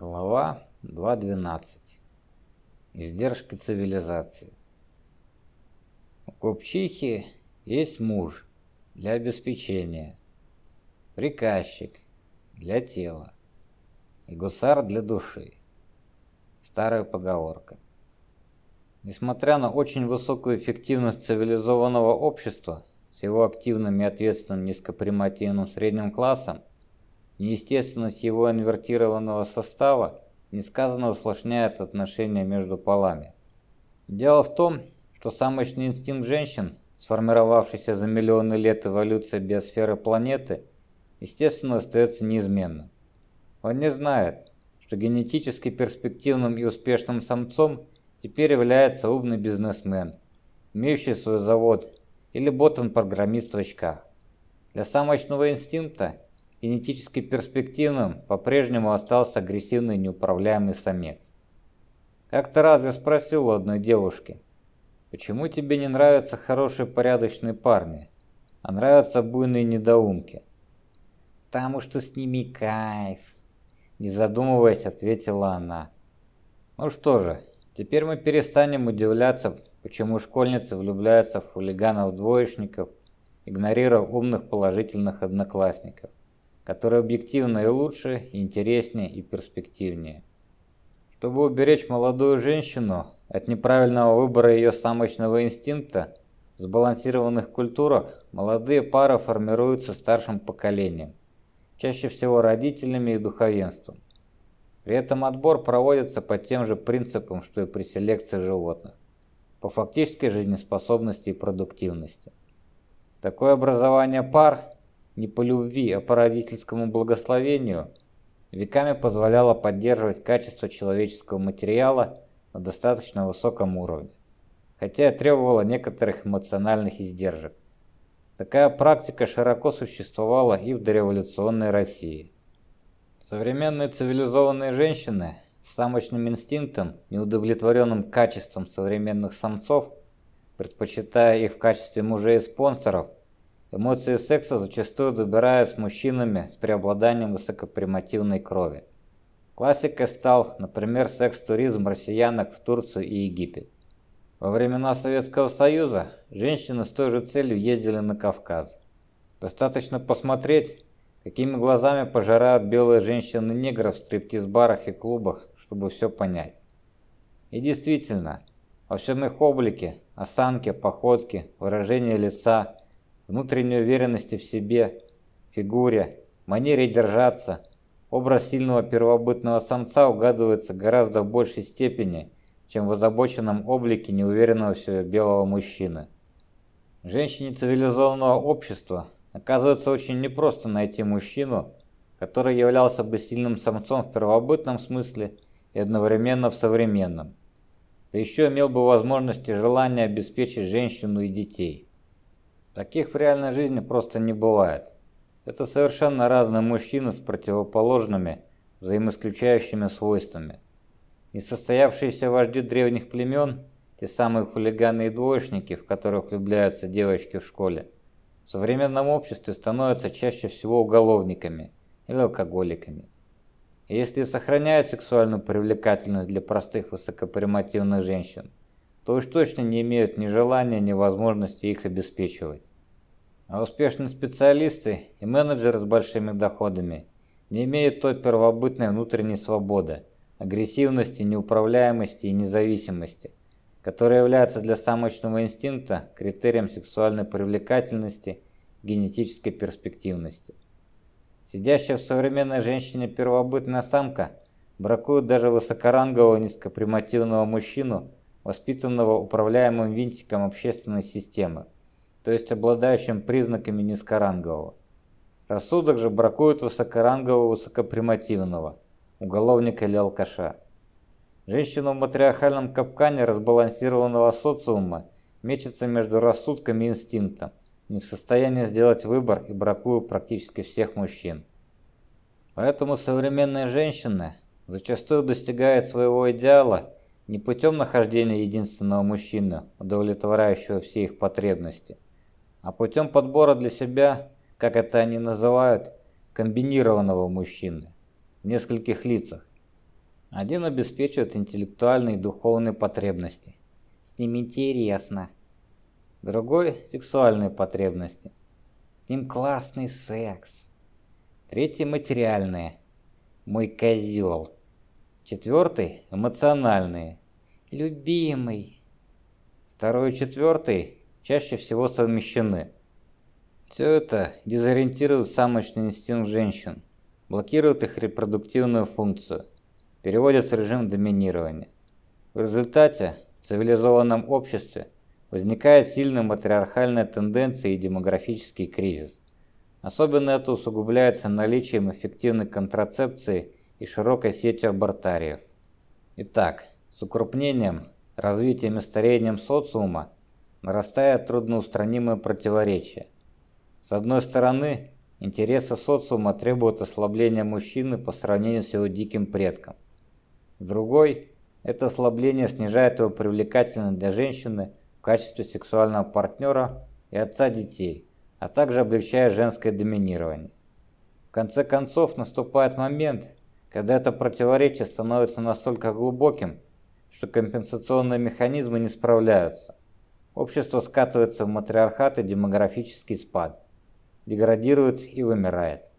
Глава 2.12. Издержки цивилизации. У купчихи есть муж для обеспечения, приказчик для тела и гусар для души. Старая поговорка. Несмотря на очень высокую эффективность цивилизованного общества с его активным и ответственным низкопримативным средним классом, Неестественность его инвертированного состава несказанно усложняет отношения между полами. Дело в том, что самочный инстинкт женщин, сформировавшийся за миллионы лет эволюции биосферы планеты, естественно остается неизменным. Он не знает, что генетически перспективным и успешным самцом теперь является умный бизнесмен, имеющий свой завод, или ботан-программист в очках. Для самочного инстинкта генетически перспективным по-прежнему остался агрессивный неуправляемый самец. Как-то раз я спросил у одной девушки, почему тебе не нравятся хорошие порядочные парни, а нравятся буйные недоумки? Потому что с ними кайф, не задумываясь, ответила она. Ну что же, теперь мы перестанем удивляться, почему школьницы влюбляются в хулиганов-двоечников, игнорируя умных положительных одноклассников который объективно и лучше, интереснее и перспективнее. Чтобы уберечь молодую женщину от неправильного выбора ее самочного инстинкта, в сбалансированных культурах молодые пары формируются старшим поколением, чаще всего родителями и духовенством. При этом отбор проводится по тем же принципам, что и при селекции животных, по фактической жизнеспособности и продуктивности. Такое образование пар не по любви, а по родительскому благословению, веками позволяло поддерживать качество человеческого материала на достаточно высоком уровне, хотя и требовало некоторых эмоциональных издержек. Такая практика широко существовала и в дореволюционной России. Современные цивилизованные женщины с самочным инстинктом, неудовлетворенным качеством современных самцов, предпочитая их в качестве мужей и спонсоров, Эмоции секса зачастую добирают с мужчинами с преобладанием высокопримативной крови. Классикой стал, например, секс-туризм россиянок в Турцию и Египет. Во времена Советского Союза женщины с той же целью ездили на Кавказ. Достаточно посмотреть, какими глазами пожирают белые женщины негров в стриптиз-барах и клубах, чтобы все понять. И действительно, во всем их облике, осанке, походке, выражении лица – внутренней уверенности в себе, фигуре, манере держаться, образ сильного первобытного самца угадывается гораздо в большей степени, чем в озабоченном облике неуверенного в себе белого мужчины. Женщине цивилизованного общества оказывается очень непросто найти мужчину, который являлся бы сильным самцом в первобытном смысле и одновременно в современном, да еще имел бы возможность и желание обеспечить женщину и детей. Таких в реальной жизни просто не бывает. Это совершенно разные мужчины с противоположными, взаимоисключающими свойствами. Несостоявшиеся вожди древних племен, те самые хулиганы и двоечники, в которых влюбляются девочки в школе, в современном обществе становятся чаще всего уголовниками или алкоголиками. И если сохраняют сексуальную привлекательность для простых высокопримативных женщин, то уж точно не имеют ни желания, ни возможности их обеспечивать. А успешные специалисты и менеджеры с большими доходами не имеют той первобытной внутренней свободы, агрессивности, неуправляемости и независимости, которая является для самочного инстинкта критерием сексуальной привлекательности, генетической перспективности. Сидящая в современной женщине первобытная самка бракует даже высокорангового низкопримативного мужчину, воспитанного управляемым винтиком общественной системы, то есть обладающим признаками низкорангового. Рассудок же бракует высокорангового высокопримативного, уголовника или алкаша. Женщина в матриархальном капкане разбалансированного социума мечется между рассудком и инстинктом, не в состоянии сделать выбор и бракует практически всех мужчин. Поэтому современные женщины зачастую достигают своего идеала не путем нахождения единственного мужчины, удовлетворяющего все их потребности, а путем подбора для себя, как это они называют, комбинированного мужчины в нескольких лицах, Один обеспечивает интеллектуальные и духовные потребности. С ним интересно. Другой – сексуальные потребности. С ним классный секс. Третий – материальные. Мой козел. Четвертый – эмоциональные. Любимый. Второй и четвертый чаще всего совмещены. Все это дезориентирует самочный инстинкт женщин, блокирует их репродуктивную функцию, переводит в режим доминирования. В результате в цивилизованном обществе возникает сильная матриархальная тенденция и демографический кризис. Особенно это усугубляется наличием эффективной контрацепции и широкой сетью абортариев. Итак, с укрупнением, развитием и старением социума нарастает трудноустранимое противоречие. С одной стороны, интересы социума требуют ослабления мужчины по сравнению с его диким предком. С другой, это ослабление снижает его привлекательность для женщины в качестве сексуального партнера и отца детей, а также облегчает женское доминирование. В конце концов наступает момент, когда это противоречие становится настолько глубоким, что компенсационные механизмы не справляются. Общество скатывается в матриархат и демографический спад, деградирует и вымирает.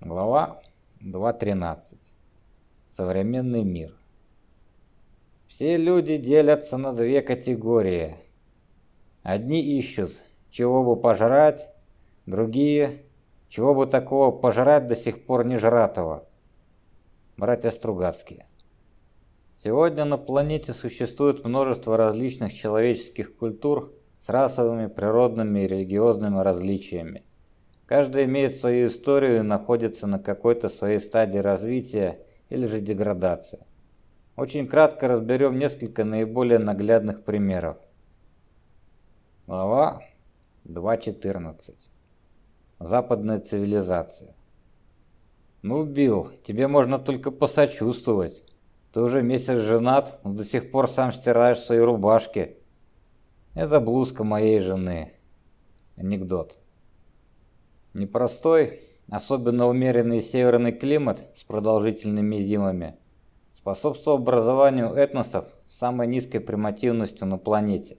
Глава 2.13. Современный мир. Все люди делятся на две категории. Одни ищут, чего бы пожрать, другие, чего бы такого пожрать до сих пор не жратого. Братья Стругацкие. Сегодня на планете существует множество различных человеческих культур с расовыми, природными и религиозными различиями. Каждая имеет свою историю и находится на какой-то своей стадии развития или же деградации. Очень кратко разберем несколько наиболее наглядных примеров. Глава 2.14. Западная цивилизация. Ну, Билл, тебе можно только посочувствовать. Ты уже месяц женат, но до сих пор сам стираешь свои рубашки. Это блузка моей жены. Анекдот. Непростой, особенно умеренный северный климат с продолжительными зимами способствовал образованию этносов с самой низкой примативностью на планете.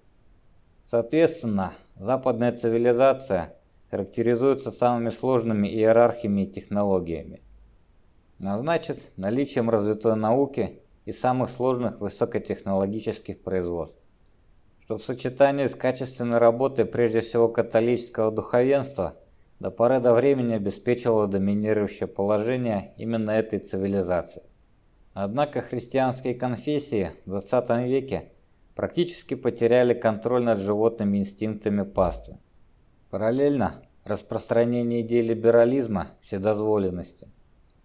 Соответственно, западная цивилизация характеризуется самыми сложными иерархиями и технологиями. А значит, наличием развитой науки и самых сложных высокотехнологических производств, что в сочетании с качественной работой прежде всего католического духовенства до поры до времени обеспечивало доминирующее положение именно этой цивилизации. Однако христианские конфессии в 20 веке практически потеряли контроль над животными инстинктами паствы. Параллельно распространение идей либерализма, вседозволенности,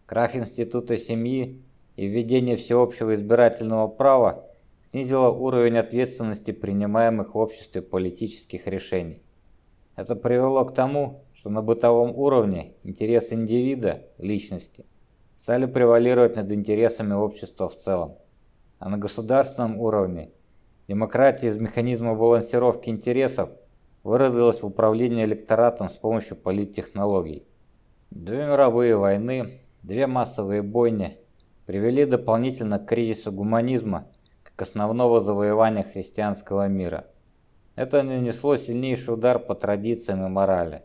крах института семьи и введение всеобщего избирательного права снизило уровень ответственности принимаемых в обществе политических решений. Это привело к тому, что на бытовом уровне интересы индивида, личности, стали превалировать над интересами общества в целом. А на государственном уровне демократия из механизма балансировки интересов выразилась в управлении электоратом с помощью политтехнологий. Две мировые войны, две массовые бойни – привели дополнительно к кризису гуманизма как основного завоевания христианского мира. Это нанесло сильнейший удар по традициям и морали.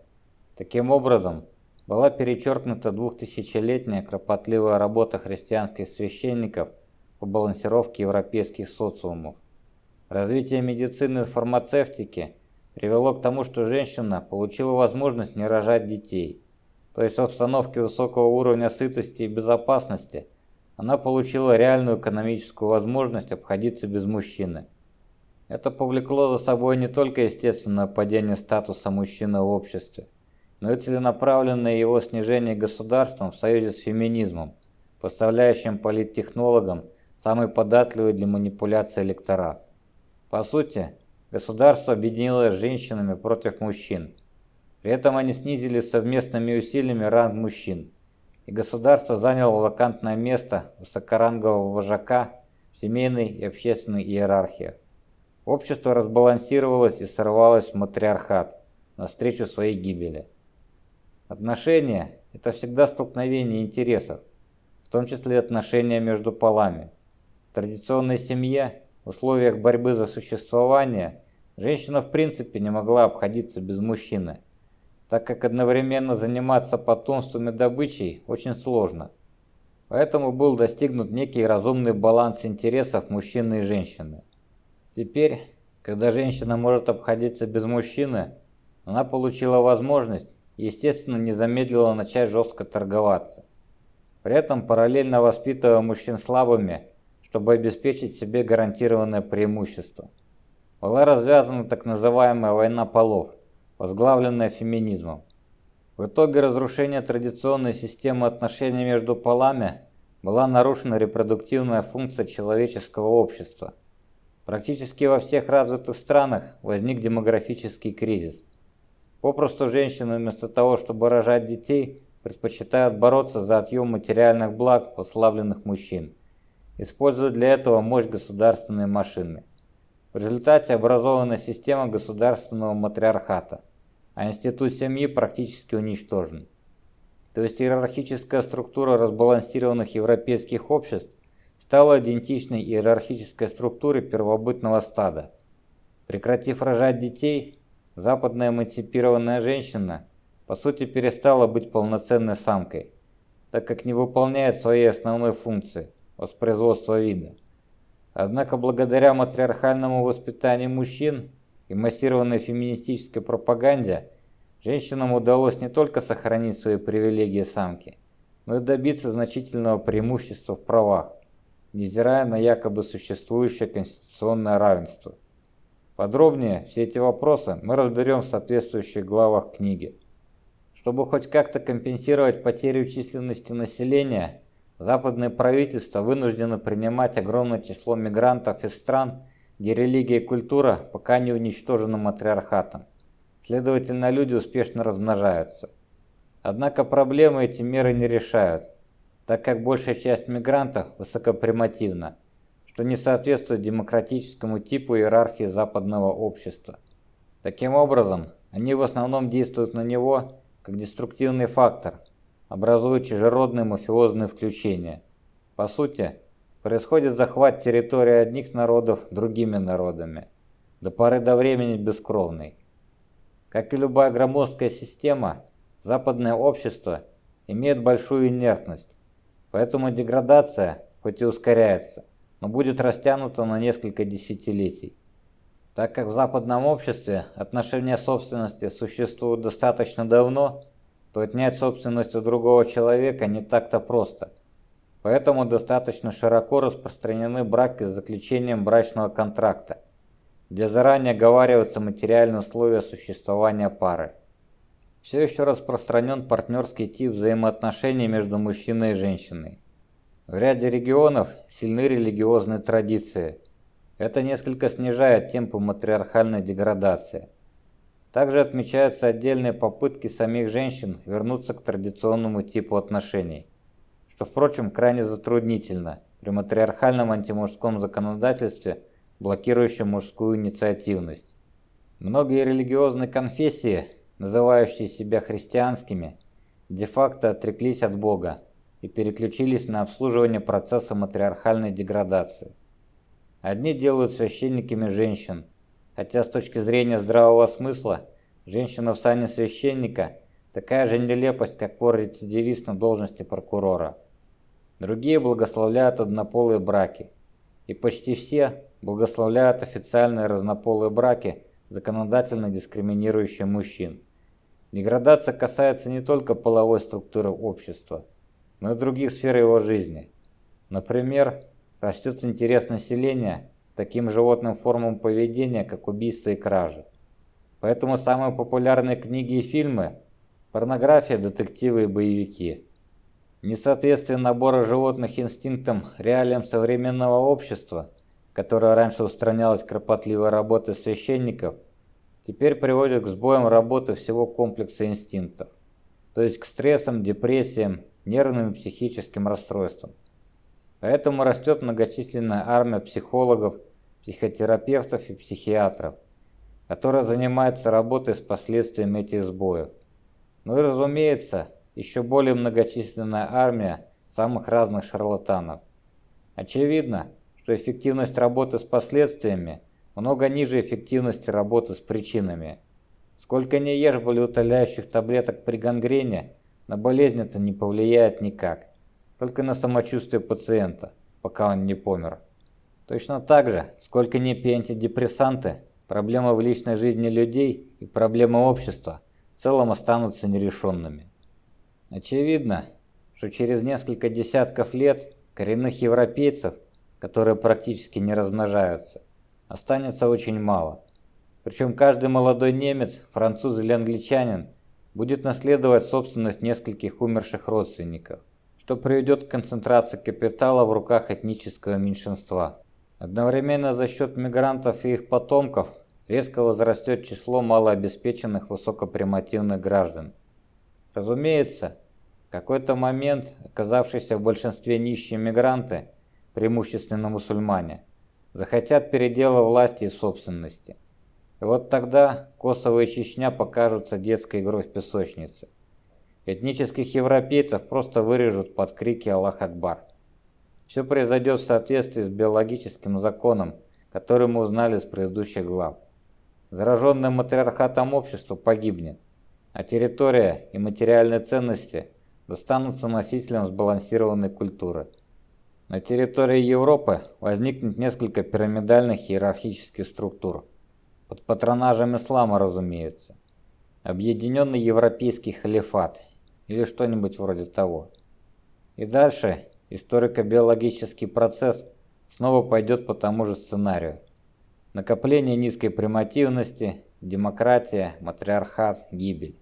Таким образом, была перечеркнута двухтысячелетняя кропотливая работа христианских священников по балансировке европейских социумов. Развитие медицины и фармацевтики привело к тому, что женщина получила возможность не рожать детей, то есть в обстановке высокого уровня сытости и безопасности – она получила реальную экономическую возможность обходиться без мужчины. Это повлекло за собой не только естественное падение статуса мужчины в обществе, но и целенаправленное его снижение государством в союзе с феминизмом, поставляющим политтехнологам самый податливый для манипуляции электорат. По сути, государство объединилось с женщинами против мужчин. При этом они снизили совместными усилиями ранг мужчин и государство заняло вакантное место высокорангового вожака в семейной и общественной иерархиях. Общество разбалансировалось и сорвалось в матриархат навстречу своей гибели. Отношения – это всегда столкновение интересов, в том числе отношения между полами. В традиционной семье, в условиях борьбы за существование, женщина в принципе не могла обходиться без мужчины, так как одновременно заниматься потомством и добычей очень сложно. Поэтому был достигнут некий разумный баланс интересов мужчины и женщины. Теперь, когда женщина может обходиться без мужчины, она получила возможность естественно, не замедлила начать жестко торговаться. При этом параллельно воспитывая мужчин слабыми, чтобы обеспечить себе гарантированное преимущество. Была развязана так называемая война полов, возглавленная феминизмом. В итоге разрушения традиционной системы отношений между полами была нарушена репродуктивная функция человеческого общества. Практически во всех развитых странах возник демографический кризис. Попросту женщины вместо того, чтобы рожать детей, предпочитают бороться за отъем материальных благ послабленных мужчин, используя для этого мощь государственной машины. В результате образована система государственного матриархата, а институт семьи практически уничтожен. То есть иерархическая структура разбалансированных европейских обществ стала идентичной иерархической структуре первобытного стада. Прекратив рожать детей, западная эмансипированная женщина – по сути перестала быть полноценной самкой, так как не выполняет своей основной функции – воспроизводства вида. Однако благодаря матриархальному воспитанию мужчин и массированной феминистической пропаганде женщинам удалось не только сохранить свои привилегии самки, но и добиться значительного преимущества в правах, невзирая на якобы существующее конституционное равенство. Подробнее все эти вопросы мы разберем в соответствующих главах книги. Чтобы хоть как-то компенсировать потерю численности населения, западные правительства вынуждены принимать огромное число мигрантов из стран, где религия и культура пока не уничтожены матриархатом. Следовательно, люди успешно размножаются. Однако проблемы эти меры не решают, так как большая часть мигрантов высокопримативна, что не соответствует демократическому типу иерархии западного общества. Таким образом, они в основном действуют на него как деструктивный фактор, образуя чужеродные мафиозные включения. По сути, происходит захват территории одних народов другими народами, до поры до времени бескровный. Как и любая громоздкая система, западное общество имеет большую инертность, поэтому деградация хоть и ускоряется, но будет растянута на несколько десятилетий. Так как в западном обществе отношения собственности существуют достаточно давно, то отнять собственность у другого человека не так-то просто. Поэтому достаточно широко распространены браки с заключением брачного контракта, где заранее оговариваются материальные условия существования пары. Все еще распространен партнерский тип взаимоотношений между мужчиной и женщиной. В ряде регионов сильны религиозные традиции – это несколько снижает темпы матриархальной деградации. Также отмечаются отдельные попытки самих женщин вернуться к традиционному типу отношений, что, впрочем, крайне затруднительно при матриархальном антимужском законодательстве, блокирующем мужскую инициативность. Многие религиозные конфессии, называющие себя христианскими, де-факто отреклись от Бога и переключились на обслуживание процесса матриархальной деградации. Одни делают священниками женщин, хотя с точки зрения здравого смысла женщина в сане священника такая же нелепость, как вор-рецидивист на должности прокурора. Другие благословляют однополые браки, и почти все благословляют официальные разнополые браки, законодательно дискриминирующие мужчин. Деградация касается не только половой структуры общества, но и других сфер его жизни. Например, Растет интерес населения таким животным формам поведения, как убийство и кражи. Поэтому самые популярные книги и фильмы – порнография, детективы и боевики. Несоответствие набора животных инстинктам реалиям современного общества, которое раньше устранялось кропотливой работой священников, теперь приводит к сбоям работы всего комплекса инстинктов, то есть к стрессам, депрессиям, нервным и психическим расстройствам. Поэтому растет многочисленная армия психологов, психотерапевтов и психиатров, которая занимается работой с последствиями этих сбоев. Ну и разумеется, еще более многочисленная армия самых разных шарлатанов. Очевидно, что эффективность работы с последствиями много ниже эффективности работы с причинами. Сколько не ешь болеутоляющих таблеток при гангрене, на болезнь это не повлияет никак, только на самочувствие пациента, пока он не помер. Точно так же, сколько не пей антидепрессанты, проблемы в личной жизни людей и проблемы общества в целом останутся нерешенными. Очевидно, что через несколько десятков лет коренных европейцев, которые практически не размножаются, останется очень мало. Причем каждый молодой немец, француз или англичанин будет наследовать собственность нескольких умерших родственников, что приведет к концентрации капитала в руках этнического меньшинства. Одновременно за счет мигрантов и их потомков резко возрастет число малообеспеченных высокопримативных граждан. Разумеется, в какой-то момент оказавшиеся в большинстве нищие мигранты, преимущественно мусульмане, захотят передела власти и собственности. И вот тогда Косово и Чечня покажутся детской игрой в песочнице. Этнических европейцев просто вырежут под крики «Аллах Акбар». Все произойдет в соответствии с биологическим законом, который мы узнали с предыдущих глав. Зараженное матриархатом общество погибнет, а территория и материальные ценности достанутся носителям сбалансированной культуры. На территории Европы возникнет несколько пирамидальных иерархических структур. Под патронажем ислама, разумеется. Объединенный Европейский халифат или что-нибудь вроде того. И дальше историко-биологический процесс снова пойдет по тому же сценарию. Накопление низкой примативности, демократия, матриархат, гибель.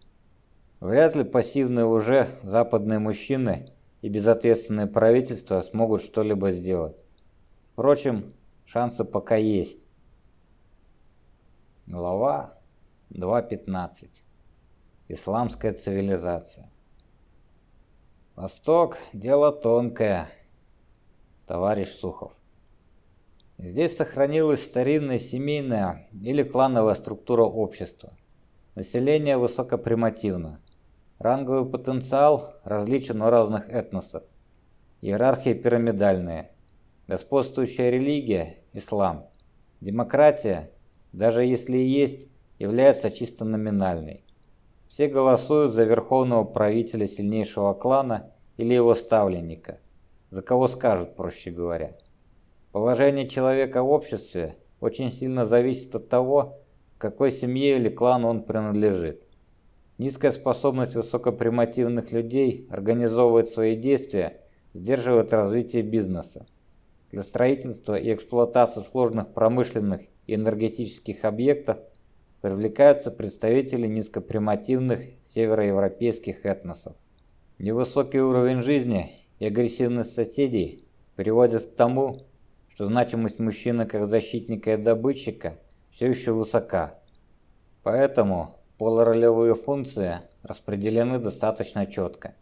Вряд ли пассивные уже западные мужчины и безответственные правительства смогут что-либо сделать. Впрочем, шансы пока есть. Глава 2.15. Исламская цивилизация. Восток – дело тонкое, товарищ Сухов. Здесь сохранилась старинная семейная или клановая структура общества. Население высокопримативно. Ранговый потенциал различен у разных этносов. Иерархия пирамидальная. Господствующая религия – ислам. Демократия, даже если и есть, является чисто номинальной. Все голосуют за верховного правителя сильнейшего клана или его ставленника. За кого скажут, проще говоря. Положение человека в обществе очень сильно зависит от того, какой семье или клану он принадлежит. Низкая способность высокопримативных людей организовывать свои действия сдерживает развитие бизнеса. Для строительства и эксплуатации сложных промышленных и энергетических объектов привлекаются представители низкопримативных североевропейских этносов. Невысокий уровень жизни и агрессивность соседей приводят к тому, что значимость мужчины как защитника и добытчика все еще высока. Поэтому Полуролевые функции распределены достаточно четко.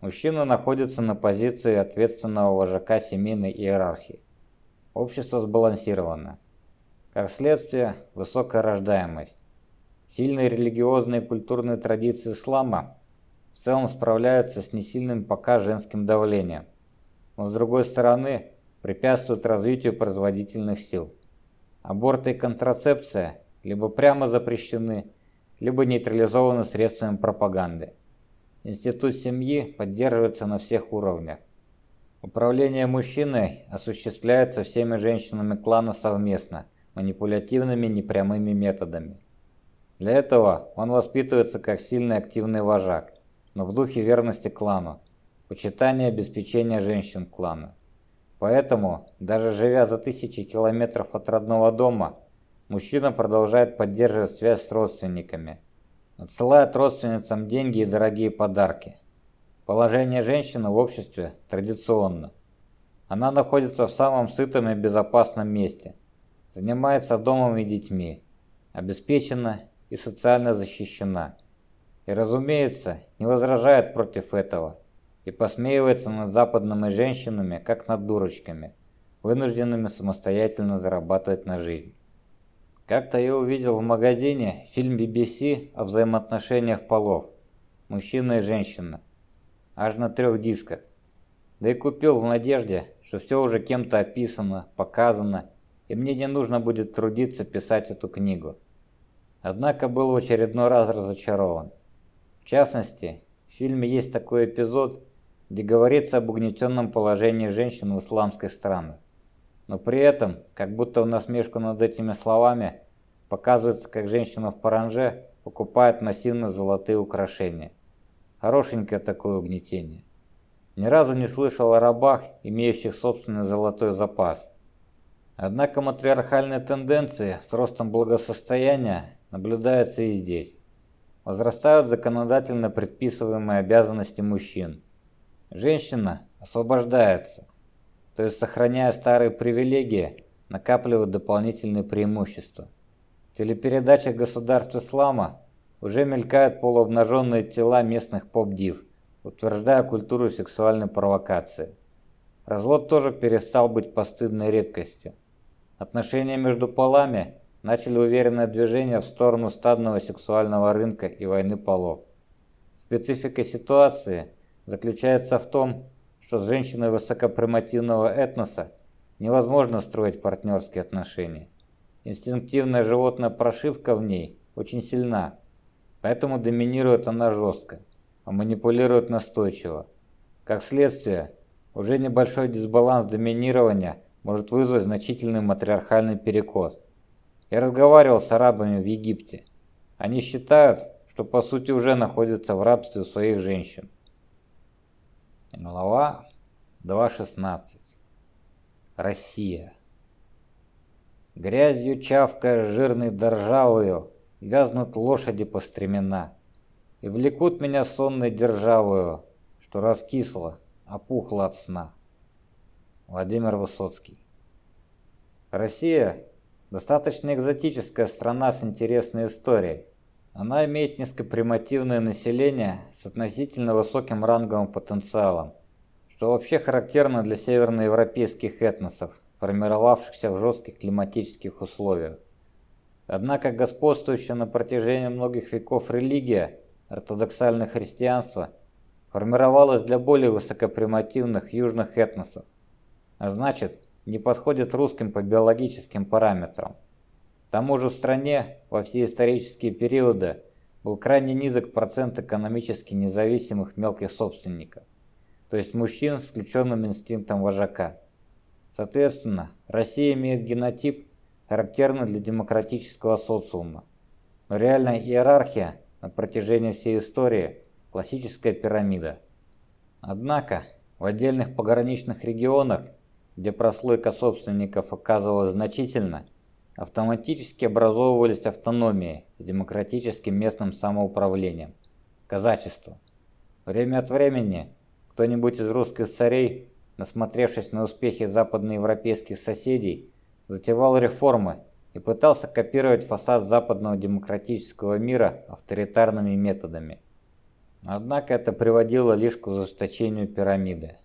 Мужчина находится на позиции ответственного вожака семейной иерархии. Общество сбалансировано. Как следствие, высокая рождаемость. Сильные религиозные и культурные традиции ислама в целом справляются с несильным пока женским давлением, но с другой стороны препятствуют развитию производительных сил. Аборты и контрацепция либо прямо запрещены, либо нейтрализованы средствами пропаганды. Институт семьи поддерживается на всех уровнях. Управление мужчиной осуществляется всеми женщинами клана совместно, манипулятивными непрямыми методами. Для этого он воспитывается как сильный активный вожак, но в духе верности клану, почитания обеспечения женщин клана. Поэтому, даже живя за тысячи километров от родного дома, Мужчина продолжает поддерживать связь с родственниками, отсылает родственницам деньги и дорогие подарки. Положение женщины в обществе традиционно. Она находится в самом сытом и безопасном месте, занимается домом и детьми, обеспечена и социально защищена. И, разумеется, не возражает против этого и посмеивается над западными женщинами, как над дурочками, вынужденными самостоятельно зарабатывать на жизнь. Как-то я увидел в магазине фильм BBC о взаимоотношениях полов, мужчина и женщина, аж на трех дисках. Да и купил в надежде, что все уже кем-то описано, показано, и мне не нужно будет трудиться писать эту книгу. Однако был в очередной раз разочарован. В частности, в фильме есть такой эпизод, где говорится об угнетенном положении женщин в исламских странах. Но при этом, как будто в насмешку над этими словами, показывается, как женщина в паранже покупает массивно золотые украшения. Хорошенькое такое угнетение. Ни разу не слышал о рабах, имеющих собственный золотой запас. Однако матриархальные тенденции с ростом благосостояния наблюдаются и здесь. Возрастают законодательно предписываемые обязанности мужчин. Женщина освобождается, то есть сохраняя старые привилегии, накапливает дополнительные преимущества. В телепередачах государств ислама уже мелькают полуобнаженные тела местных поп-див, утверждая культуру сексуальной провокации. Развод тоже перестал быть постыдной редкостью. Отношения между полами начали уверенное движение в сторону стадного сексуального рынка и войны полов. Специфика ситуации заключается в том, что с женщиной высокопримативного этноса невозможно строить партнерские отношения. Инстинктивная животная прошивка в ней очень сильна, поэтому доминирует она жестко, а манипулирует настойчиво. Как следствие, уже небольшой дисбаланс доминирования – может вызвать значительный матриархальный перекос. Я разговаривал с арабами в Египте. Они считают, что по сути уже находятся в рабстве у своих женщин. Глава 2.16. Россия. Грязью чавкая жирной доржавою, Вязнут лошади по стремена, И влекут меня сонной державою, Что раскисла, опухла от сна. Владимир Высоцкий. Россия – достаточно экзотическая страна с интересной историей. Она имеет низкопримативное население с относительно высоким ранговым потенциалом, что вообще характерно для северноевропейских этносов, формировавшихся в жестких климатических условиях. Однако господствующая на протяжении многих веков религия, ортодоксальное христианство, формировалась для более высокопримативных южных этносов, а значит, не подходит русским по биологическим параметрам. К тому же в стране во все исторические периоды был крайне низок процент экономически независимых мелких собственников, то есть мужчин с включенным инстинктом вожака. Соответственно, Россия имеет генотип, характерный для демократического социума. Но реальная иерархия на протяжении всей истории – классическая пирамида. Однако в отдельных пограничных регионах где прослойка собственников оказывалась значительна, автоматически образовывались автономии с демократическим местным самоуправлением, казачество. Время от времени кто-нибудь из русских царей, насмотревшись на успехи западноевропейских соседей, затевал реформы и пытался копировать фасад западного демократического мира авторитарными методами. Однако это приводило лишь к ужесточению пирамиды.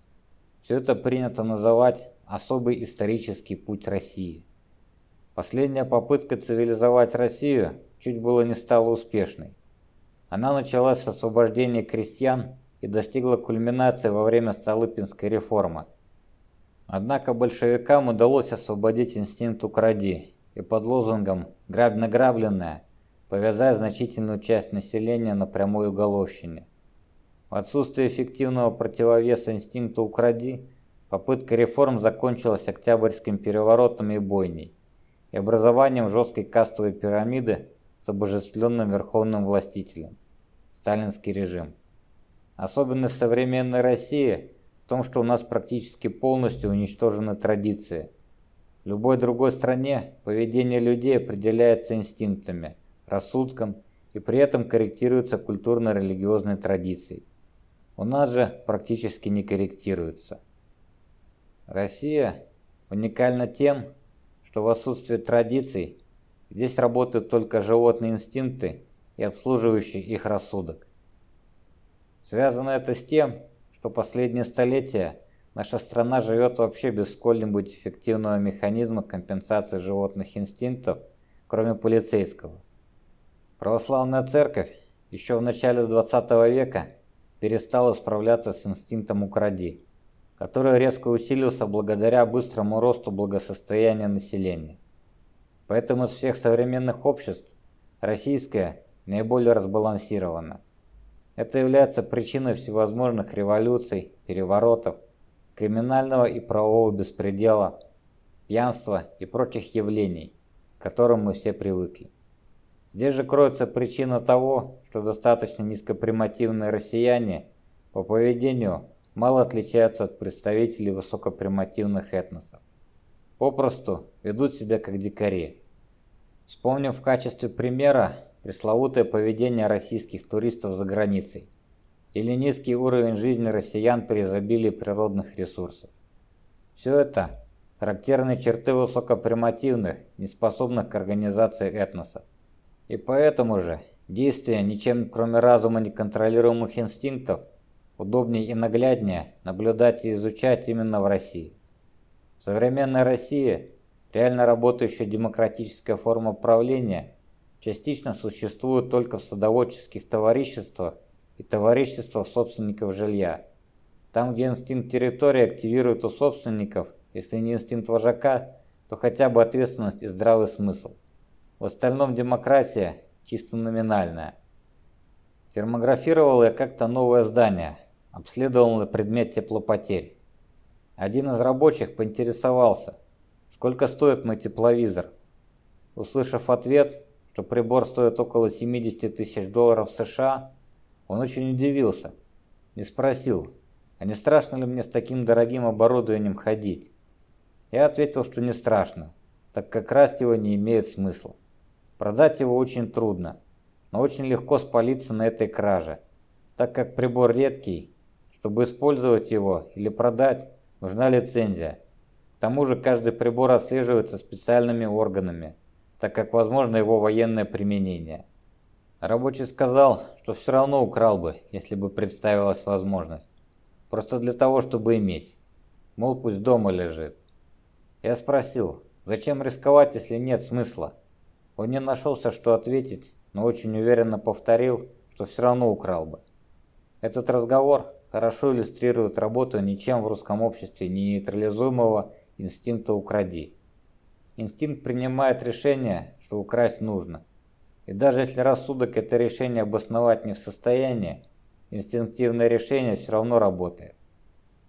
Все это принято называть особый исторический путь России. Последняя попытка цивилизовать Россию чуть было не стала успешной. Она началась с освобождения крестьян и достигла кульминации во время Столыпинской реформы. Однако большевикам удалось освободить инстинкт «укради» и под лозунгом «грабь награбленное» повязать значительную часть населения на прямой уголовщине. Отсутствие эффективного противовеса инстинкту «укради» Попытка реформ закончилась Октябрьским переворотом и бойней и образованием жесткой кастовой пирамиды с обожествленным верховным властителем – сталинский режим. Особенность современной России в том, что у нас практически полностью уничтожены традиции. В любой другой стране поведение людей определяется инстинктами, рассудком и при этом корректируется культурно-религиозной традицией. У нас же практически не корректируется. Россия уникальна тем, что в отсутствии традиций здесь работают только животные инстинкты и обслуживающий их рассудок. Связано это с тем, что последние столетия наша страна живет вообще без сколь-нибудь эффективного механизма компенсации животных инстинктов, кроме полицейского. Православная церковь еще в начале 20 века перестала справляться с инстинктом «укради», который резко усилился благодаря быстрому росту благосостояния населения. Поэтому из всех современных обществ российское наиболее разбалансировано. Это является причиной всевозможных революций, переворотов, криминального и правового беспредела, пьянства и прочих явлений, к которым мы все привыкли. Здесь же кроется причина того, что достаточно низкопримативные россияне по поведению мало отличаются от представителей высокопримативных этносов. Попросту ведут себя как дикари. Вспомним в качестве примера пресловутое поведение российских туристов за границей или низкий уровень жизни россиян при изобилии природных ресурсов. Все это – характерные черты высокопримативных, неспособных к организации этносов. И поэтому же действия ничем кроме разума неконтролируемых инстинктов удобнее и нагляднее наблюдать и изучать именно в России. В современной России реально работающая демократическая форма правления частично существует только в садоводческих товариществах и товариществах собственников жилья. Там, где инстинкт территории активирует у собственников, если не инстинкт вожака, то хотя бы ответственность и здравый смысл. В остальном демократия чисто номинальная. Термографировал я как-то новое здание, обследовал на предмет теплопотерь. Один из рабочих поинтересовался, сколько стоит мой тепловизор. Услышав ответ, что прибор стоит около 70 тысяч долларов США, он очень удивился и спросил, а не страшно ли мне с таким дорогим оборудованием ходить? Я ответил, что не страшно, так как красть его не имеет смысла. Продать его очень трудно, но очень легко спалиться на этой краже, так как прибор редкий, чтобы использовать его или продать, нужна лицензия. К тому же каждый прибор отслеживается специальными органами, так как возможно его военное применение. Рабочий сказал, что все равно украл бы, если бы представилась возможность. Просто для того, чтобы иметь. Мол, пусть дома лежит. Я спросил, зачем рисковать, если нет смысла? Он не нашелся, что ответить, но очень уверенно повторил, что все равно украл бы. Этот разговор хорошо иллюстрирует работу ничем в русском обществе не нейтрализуемого инстинкта «укради». Инстинкт принимает решение, что украсть нужно. И даже если рассудок это решение обосновать не в состоянии, инстинктивное решение все равно работает.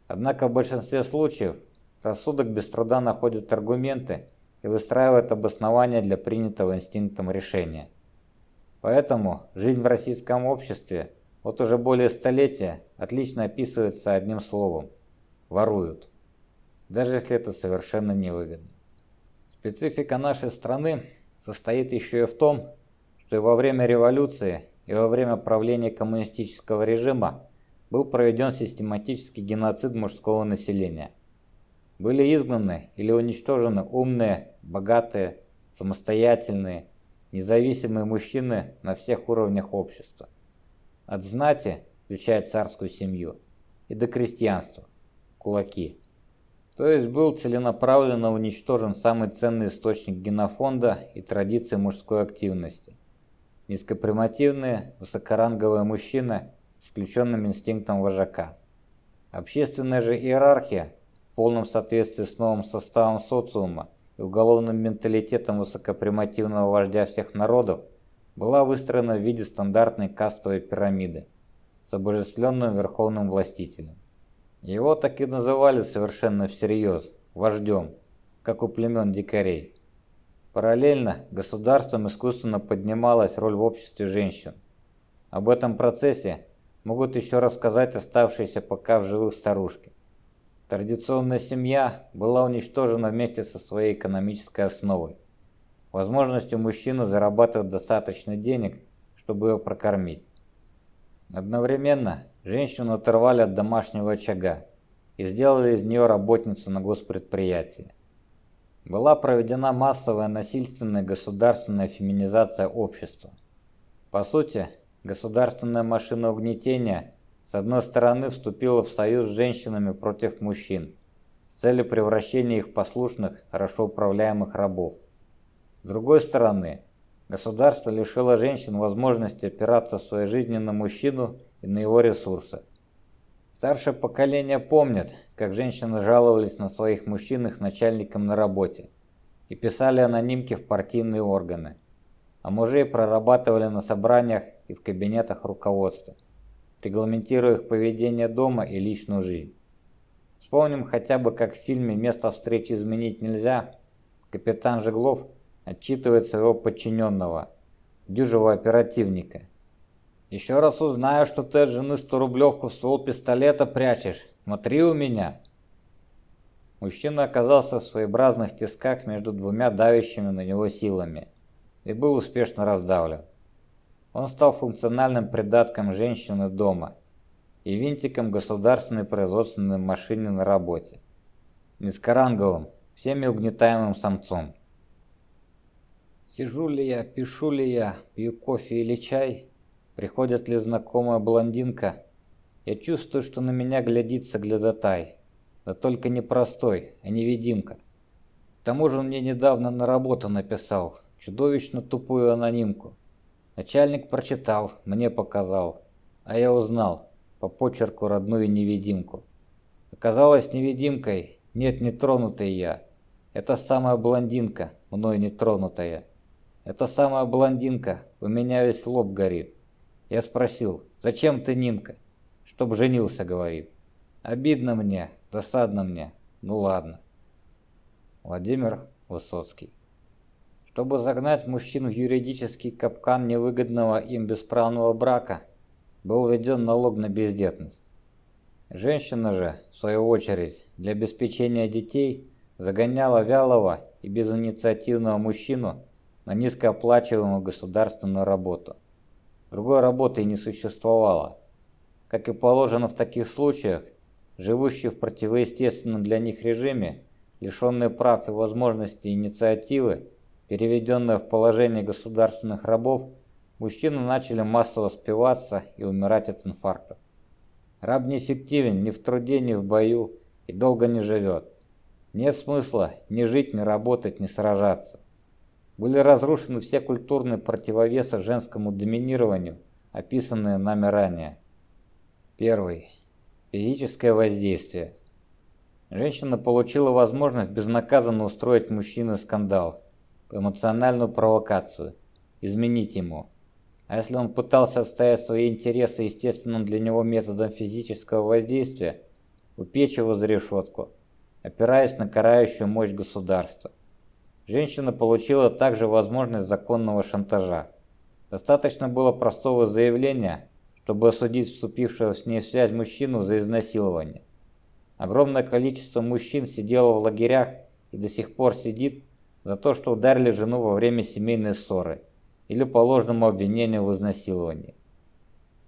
Однако в большинстве случаев рассудок без труда находит аргументы, и выстраивает обоснования для принятого инстинктом решения. Поэтому жизнь в российском обществе вот уже более столетия отлично описывается одним словом – воруют. Даже если это совершенно невыгодно. Специфика нашей страны состоит еще и в том, что и во время революции, и во время правления коммунистического режима был проведен систематический геноцид мужского населения – были изгнаны или уничтожены умные, богатые, самостоятельные, независимые мужчины на всех уровнях общества. От знати, включая царскую семью, и до крестьянства, кулаки. То есть был целенаправленно уничтожен самый ценный источник генофонда и традиции мужской активности. Низкопримативные, высокоранговые мужчины с включенным инстинктом вожака. Общественная же иерархия в полном соответствии с новым составом социума и уголовным менталитетом высокопримативного вождя всех народов, была выстроена в виде стандартной кастовой пирамиды с обожествленным верховным властителем. Его так и называли совершенно всерьез – вождем, как у племен дикарей. Параллельно государством искусственно поднималась роль в обществе женщин. Об этом процессе могут еще рассказать оставшиеся пока в живых старушки. Традиционная семья была уничтожена вместе со своей экономической основой, возможностью мужчины зарабатывать достаточно денег, чтобы ее прокормить. Одновременно женщину оторвали от домашнего очага и сделали из нее работницу на госпредприятии. Была проведена массовая насильственная государственная феминизация общества. По сути, государственная машина угнетения с одной стороны вступила в союз с женщинами против мужчин с целью превращения их в послушных, хорошо управляемых рабов. С другой стороны, государство лишило женщин возможности опираться в своей жизни на мужчину и на его ресурсы. Старшее поколение помнит, как женщины жаловались на своих мужчин их начальникам на работе и писали анонимки в партийные органы, а мужей прорабатывали на собраниях и в кабинетах руководства, регламентируя их поведение дома и личную жизнь. Вспомним хотя бы, как в фильме «Место встречи изменить нельзя» капитан Жеглов отчитывает своего подчиненного, дюжего оперативника. «Еще раз узнаю, что ты от жены 100-рублевку в ствол пистолета прячешь. Смотри у меня!» Мужчина оказался в своеобразных тисках между двумя давящими на него силами и был успешно раздавлен. Он стал функциональным придатком женщины дома и винтиком государственной производственной машины на работе. Низкоранговым, всеми угнетаемым самцом. Сижу ли я, пишу ли я, пью кофе или чай, приходит ли знакомая блондинка, я чувствую, что на меня глядит соглядатай, да только не простой, а невидимка. К тому же он мне недавно на работу написал, чудовищно тупую анонимку. Начальник прочитал, мне показал, а я узнал по почерку родную невидимку. Оказалось невидимкой, нет, не тронутый я. Это самая блондинка, мной не тронутая. Это самая блондинка, у меня весь лоб горит. Я спросил, зачем ты, Нинка? Чтоб женился, говорит. Обидно мне, досадно мне. Ну ладно. Владимир Высоцкий. Чтобы загнать мужчин в юридический капкан невыгодного им бесправного брака, был введен налог на бездетность. Женщина же, в свою очередь, для обеспечения детей загоняла вялого и безинициативного мужчину на низкооплачиваемую государственную работу. Другой работы не существовало. Как и положено в таких случаях, живущие в противоестественном для них режиме, лишенные прав и возможностей инициативы, переведенные в положение государственных рабов, мужчины начали массово спиваться и умирать от инфарктов. Раб неэффективен ни в труде, ни в бою и долго не живет. Нет смысла ни жить, ни работать, ни сражаться. Были разрушены все культурные противовесы женскому доминированию, описанные нами ранее. Первый. Физическое воздействие. Женщина получила возможность безнаказанно устроить мужчине скандал, эмоциональную провокацию, изменить ему – а если он пытался отстоять свои интересы естественным для него методом физического воздействия, упечь его за решетку, опираясь на карающую мощь государства. Женщина получила также возможность законного шантажа. Достаточно было простого заявления, чтобы осудить вступившего с ней в связь мужчину за изнасилование. Огромное количество мужчин сидело в лагерях и до сих пор сидит за то, что ударили жену во время семейной ссоры или по ложному обвинению в изнасиловании.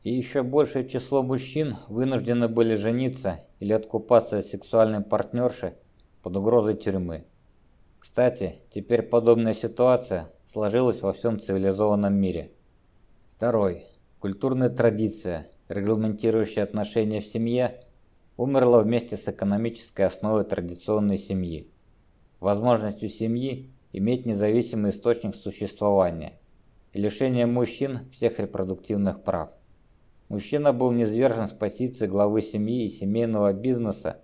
И еще большее число мужчин вынуждены были жениться или откупаться от сексуальной партнерши под угрозой тюрьмы. Кстати, теперь подобная ситуация сложилась во всем цивилизованном мире. Второй. Культурная традиция, регламентирующая отношения в семье, умерла вместе с экономической основой традиционной семьи. Возможностью семьи иметь независимый источник существования – и лишение мужчин всех репродуктивных прав. Мужчина был низвержен с позиции главы семьи и семейного бизнеса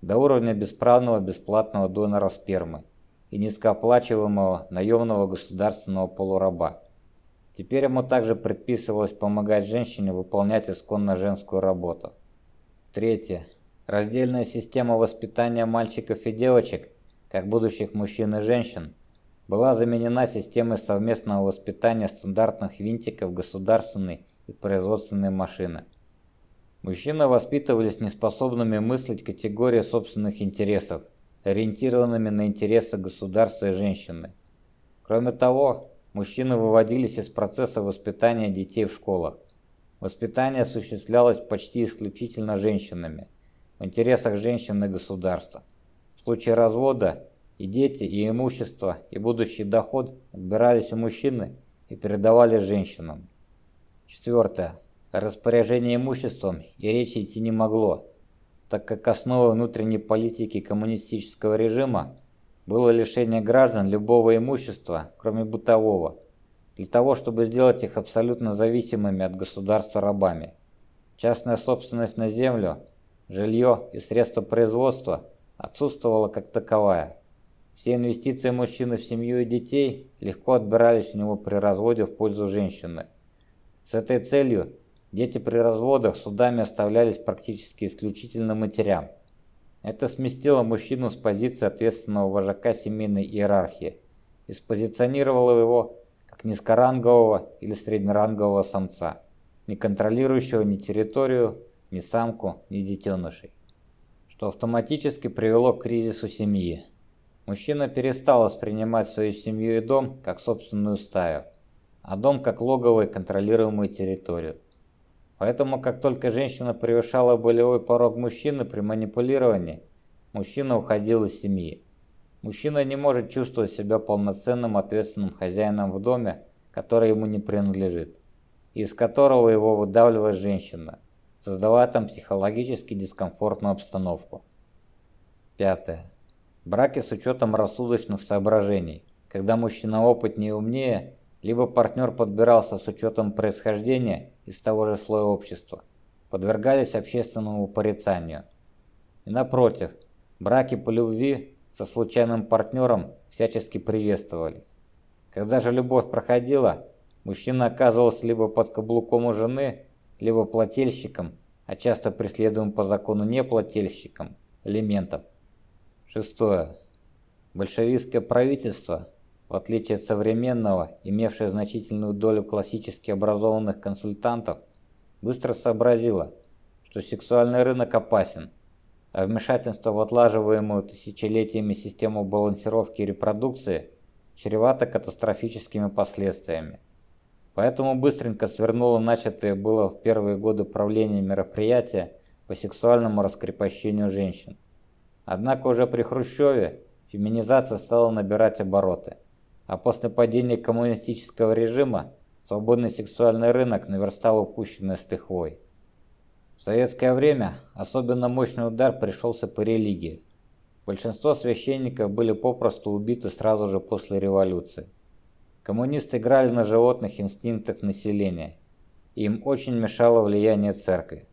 до уровня бесправного бесплатного донора спермы и низкооплачиваемого наемного государственного полураба. Теперь ему также предписывалось помогать женщине выполнять исконно женскую работу. Третье. Раздельная система воспитания мальчиков и девочек, как будущих мужчин и женщин, была заменена системой совместного воспитания стандартных винтиков государственной и производственной машины. Мужчины воспитывались неспособными мыслить категории собственных интересов, ориентированными на интересы государства и женщины. Кроме того, мужчины выводились из процесса воспитания детей в школах. Воспитание осуществлялось почти исключительно женщинами, в интересах женщин и государства. В случае развода и дети, и имущество, и будущий доход отбирались у мужчины и передавали женщинам. Четвертое. О распоряжении имуществом и речи идти не могло, так как основой внутренней политики коммунистического режима было лишение граждан любого имущества, кроме бытового, для того, чтобы сделать их абсолютно зависимыми от государства рабами. Частная собственность на землю жилье и средства производства отсутствовала как таковая. Все инвестиции мужчины в семью и детей легко отбирались у него при разводе в пользу женщины. С этой целью дети при разводах судами оставлялись практически исключительно матерям. Это сместило мужчину с позиции ответственного вожака семейной иерархии и спозиционировало его как низкорангового или среднерангового самца, не контролирующего ни территорию, ни самку, ни детенышей, что автоматически привело к кризису семьи. Мужчина перестал воспринимать свою семью и дом как собственную стаю, а дом как логовую контролируемую территорию. Поэтому, как только женщина превышала болевой порог мужчины при манипулировании, мужчина уходил из семьи. Мужчина не может чувствовать себя полноценным ответственным хозяином в доме, который ему не принадлежит, и из которого его выдавливает женщина, создавая там психологически дискомфортную обстановку. Пятое. Браки с учетом рассудочных соображений, когда мужчина опытнее и умнее, либо партнер подбирался с учетом происхождения из того же слоя общества, подвергались общественному порицанию. И напротив, браки по любви со случайным партнером всячески приветствовались. Когда же любовь проходила, мужчина оказывался либо под каблуком у жены, либо плательщиком, а часто преследуем по закону не плательщиком, элементов. Шестое. Большевистское правительство, в отличие от современного, имевшее значительную долю классически образованных консультантов, быстро сообразило, что сексуальный рынок опасен – а вмешательство в отлаживаемую тысячелетиями систему балансировки и репродукции чревато катастрофическими последствиями. Поэтому быстренько свернуло начатое было в первые годы правления мероприятия по сексуальному раскрепощению женщин. Однако уже при Хрущеве феминизация стала набирать обороты, а после падения коммунистического режима свободный сексуальный рынок наверстал упущенное с лихвой. В советское время особенно мощный удар пришелся по религии. Большинство священников были попросту убиты сразу же после революции. Коммунисты играли на животных инстинктах населения, и им очень мешало влияние церкви.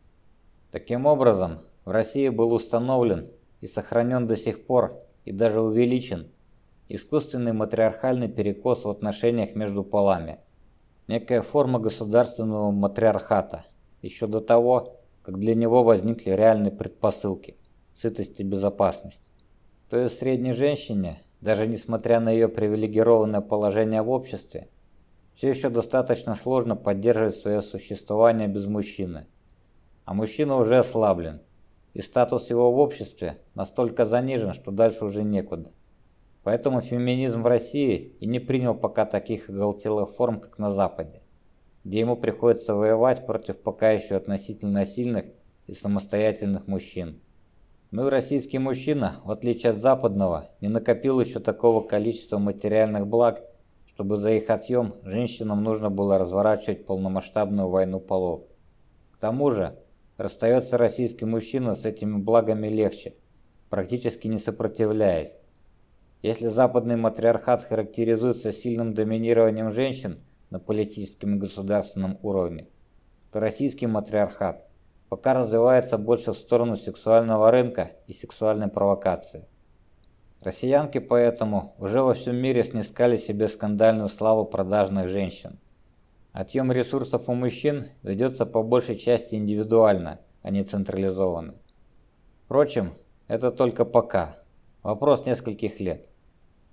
Таким образом, в России был установлен и сохранен до сих пор, и даже увеличен, искусственный матриархальный перекос в отношениях между полами, некая форма государственного матриархата, еще до того, как для него возникли реальные предпосылки – сытость и безопасность. То есть средней женщине, даже несмотря на ее привилегированное положение в обществе, все еще достаточно сложно поддерживать свое существование без мужчины. А мужчина уже ослаблен, и статус его в обществе настолько занижен, что дальше уже некуда. Поэтому феминизм в России и не принял пока таких оголтелых форм, как на Западе где ему приходится воевать против пока еще относительно сильных и самостоятельных мужчин. Ну и российский мужчина, в отличие от западного, не накопил еще такого количества материальных благ, чтобы за их отъем женщинам нужно было разворачивать полномасштабную войну полов. К тому же, расстается российский мужчина с этими благами легче, практически не сопротивляясь. Если западный матриархат характеризуется сильным доминированием женщин – на политическом и государственном уровне, то российский матриархат пока развивается больше в сторону сексуального рынка и сексуальной провокации. Россиянки поэтому уже во всем мире снискали себе скандальную славу продажных женщин. Отъем ресурсов у мужчин ведется по большей части индивидуально, а не централизованно. Впрочем, это только пока. Вопрос нескольких лет.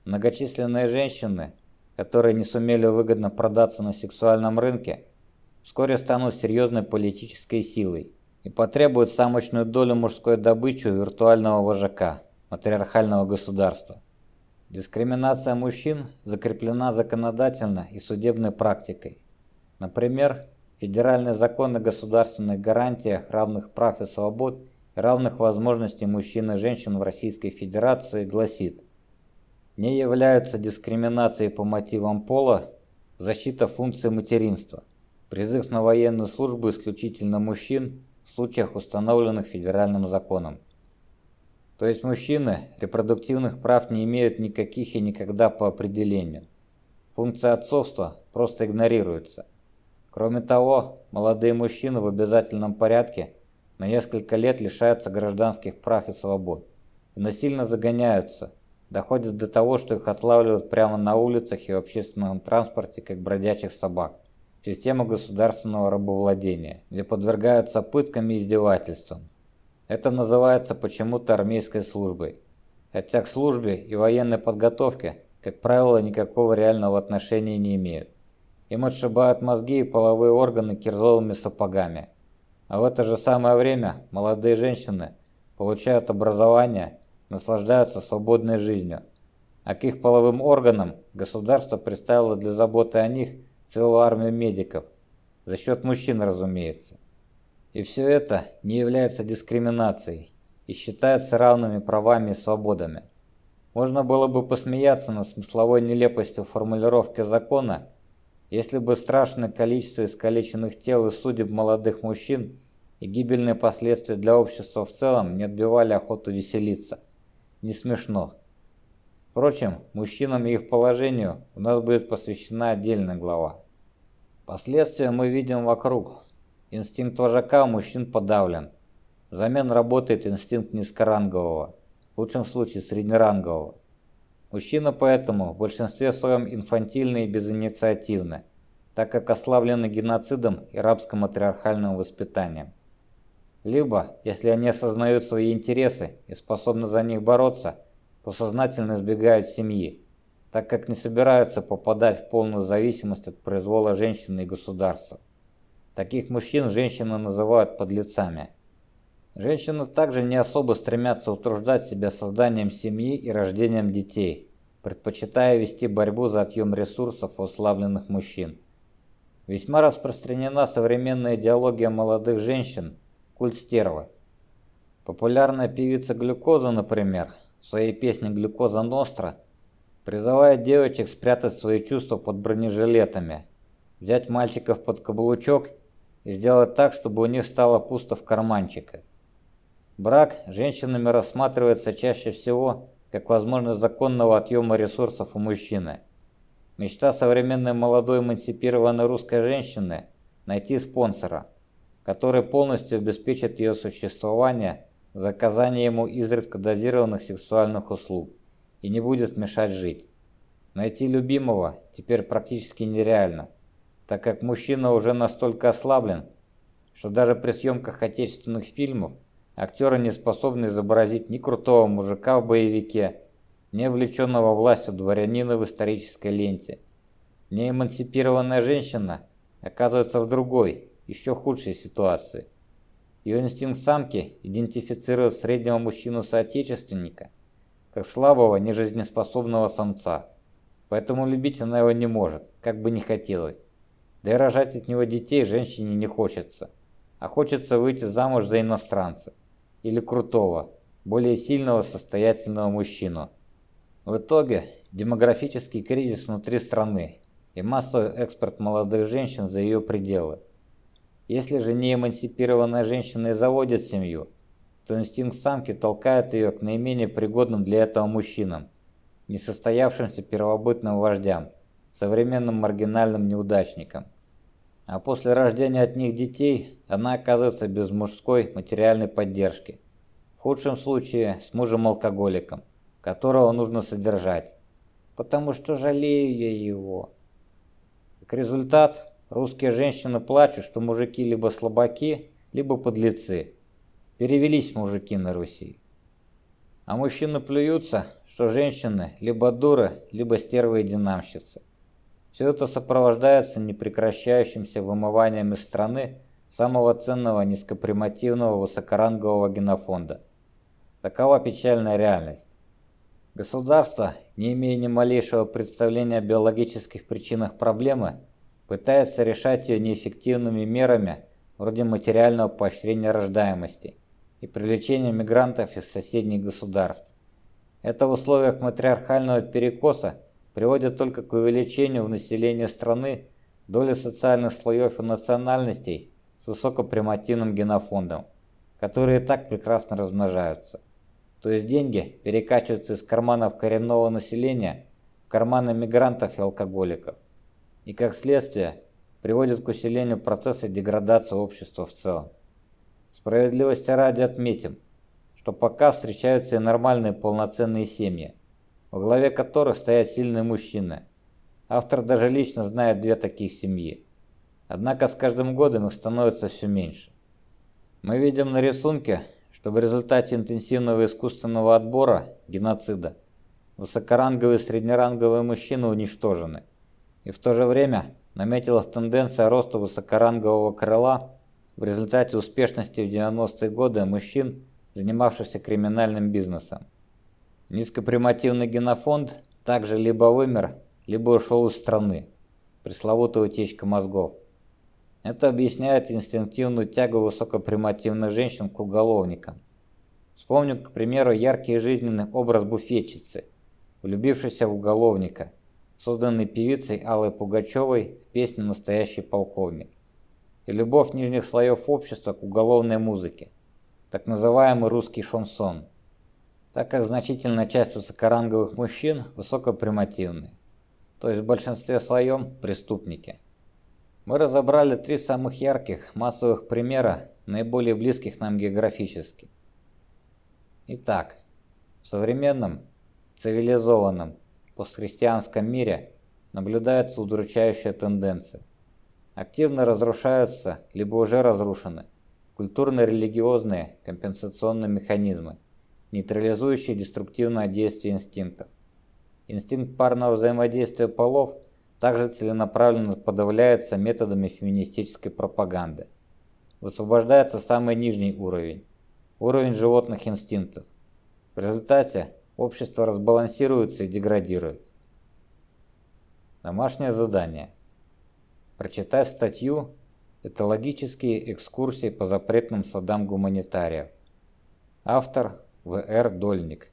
Многочисленные женщины которые не сумели выгодно продаться на сексуальном рынке, вскоре станут серьезной политической силой и потребуют самочную долю мужской добычи у виртуального вожака, матриархального государства. Дискриминация мужчин закреплена законодательно и судебной практикой. Например, Федеральный закон о государственных гарантиях равных прав и свобод и равных возможностей мужчин и женщин в Российской Федерации гласит – не являются дискриминацией по мотивам пола, защита функции материнства, призыв на военную службу исключительно мужчин в случаях, установленных федеральным законом. То есть мужчины репродуктивных прав не имеют никаких и никогда по определению. Функция отцовства просто игнорируется. Кроме того, молодые мужчины в обязательном порядке на несколько лет лишаются гражданских прав и свобод и насильно загоняются, доходят до того, что их отлавливают прямо на улицах и в общественном транспорте, как бродячих собак, систему государственного рабовладения, или подвергаются пыткам и издевательствам. Это называется почему-то армейской службой. Хотя к службе и военной подготовке, как правило, никакого реального отношения не имеют. Им отшибают мозги и половые органы кирзовыми сапогами. А в это же самое время молодые женщины получают образование, наслаждаются свободной жизнью. А к их половым органам государство представило для заботы о них целую армию медиков. За счет мужчин, разумеется. И все это не является дискриминацией и считается равными правами и свободами. Можно было бы посмеяться над смысловой нелепостью формулировки закона, если бы страшное количество искалеченных тел и судеб молодых мужчин и гибельные последствия для общества в целом не отбивали охоту веселиться. Не смешно. Впрочем, мужчинам и их положению у нас будет посвящена отдельная глава. Последствия мы видим вокруг. Инстинкт вожака у мужчин подавлен. Взамен работает инстинкт низкорангового, в лучшем случае среднерангового. Мужчина поэтому в большинстве своем инфантильны и безинициативны, так как ослаблены геноцидом и рабско-матриархальным воспитанием. Либо, если они осознают свои интересы и способны за них бороться, то сознательно избегают семьи, так как не собираются попадать в полную зависимость от произвола женщины и государства. Таких мужчин женщины называют подлецами. Женщины также не особо стремятся утруждать себя созданием семьи и рождением детей, предпочитая вести борьбу за отъем ресурсов у ослабленных мужчин. Весьма распространена современная идеология молодых женщин, культ стервы. Популярная певица Глюкоза, например, в своей песне «Глюкоза Ностра» призывает девочек спрятать свои чувства под бронежилетами, взять мальчиков под каблучок и сделать так, чтобы у них стало пусто в карманчиках. Брак женщинами рассматривается чаще всего как возможность законного отъема ресурсов у мужчины. Мечта современной молодой эмансипированной русской женщины – найти спонсора, который полностью обеспечит ее существование за оказание ему изредка дозированных сексуальных услуг и не будет мешать жить. Найти любимого теперь практически нереально, так как мужчина уже настолько ослаблен, что даже при съемках отечественных фильмов – Актеры не способны изобразить ни крутого мужика в боевике, ни облеченного властью дворянина в исторической ленте. Неэмансипированная женщина оказывается в другой, еще худшей ситуации. Ее инстинкт самки идентифицирует среднего мужчину-соотечественника как слабого, нежизнеспособного самца. Поэтому любить она его не может, как бы не хотелось. Да и рожать от него детей женщине не хочется, а хочется выйти замуж за иностранца или крутого, более сильного состоятельного мужчину. В итоге демографический кризис внутри страны и массовый экспорт молодых женщин за ее пределы. Если же не эмансипированная женщина и заводит семью, то инстинкт самки толкает ее к наименее пригодным для этого мужчинам, несостоявшимся первобытным вождям, современным маргинальным неудачникам. А после рождения от них детей она оказывается без мужской материальной поддержки. В худшем случае с мужем-алкоголиком, которого нужно содержать, потому что жалею я его. Как результат, русские женщины плачут, что мужики либо слабаки, либо подлецы. Перевелись мужики на Руси. А мужчины плюются, что женщины либо дуры, либо стервы и динамщицы. Все это сопровождается непрекращающимся вымыванием из страны самого ценного низкопримативного высокорангового генофонда. Такова печальная реальность. Государство, не имея ни малейшего представления о биологических причинах проблемы, пытается решать ее неэффективными мерами вроде материального поощрения рождаемости и привлечения мигрантов из соседних государств. Это в условиях матриархального перекоса приводят только к увеличению в населении страны доли социальных слоев и национальностей с высокопримативным генофондом, которые так прекрасно размножаются. То есть деньги перекачиваются из карманов коренного населения в карманы мигрантов и алкоголиков. И как следствие приводят к усилению процесса деградации общества в целом. Справедливости ради отметим, что пока встречаются и нормальные полноценные семьи, во главе которых стоят сильные мужчины. Автор даже лично знает две таких семьи. Однако с каждым годом их становится все меньше. Мы видим на рисунке, что в результате интенсивного искусственного отбора, геноцида, высокоранговые и среднеранговые мужчины уничтожены. И в то же время наметилась тенденция роста высокорангового крыла в результате успешности в 90-е годы мужчин, занимавшихся криминальным бизнесом. Низкопримативный генофонд также либо вымер, либо ушел из страны. Пресловутая утечка мозгов. Это объясняет инстинктивную тягу высокопримативных женщин к уголовникам. Вспомню, к примеру, яркий жизненный образ буфетчицы, влюбившейся в уголовника, созданный певицей Аллой Пугачевой в песне «Настоящий полковник», и любовь нижних слоев общества к уголовной музыке, так называемый русский шансон, так как значительная часть высокоранговых мужчин высокопримативные, то есть в большинстве своем преступники. Мы разобрали три самых ярких массовых примера, наиболее близких нам географически. Итак, в современном, цивилизованном, постхристианском мире наблюдается удручающая тенденция. Активно разрушаются, либо уже разрушены, культурно-религиозные компенсационные механизмы, нейтрализующие деструктивное действие инстинктов. Инстинкт парного взаимодействия полов – также целенаправленно подавляется методами феминистической пропаганды. Высвобождается самый нижний уровень – уровень животных инстинктов. В результате общество разбалансируется и деградирует. Домашнее задание. Прочитать статью «Этологические экскурсии по запретным садам гуманитариев». Автор В.Р. Дольник.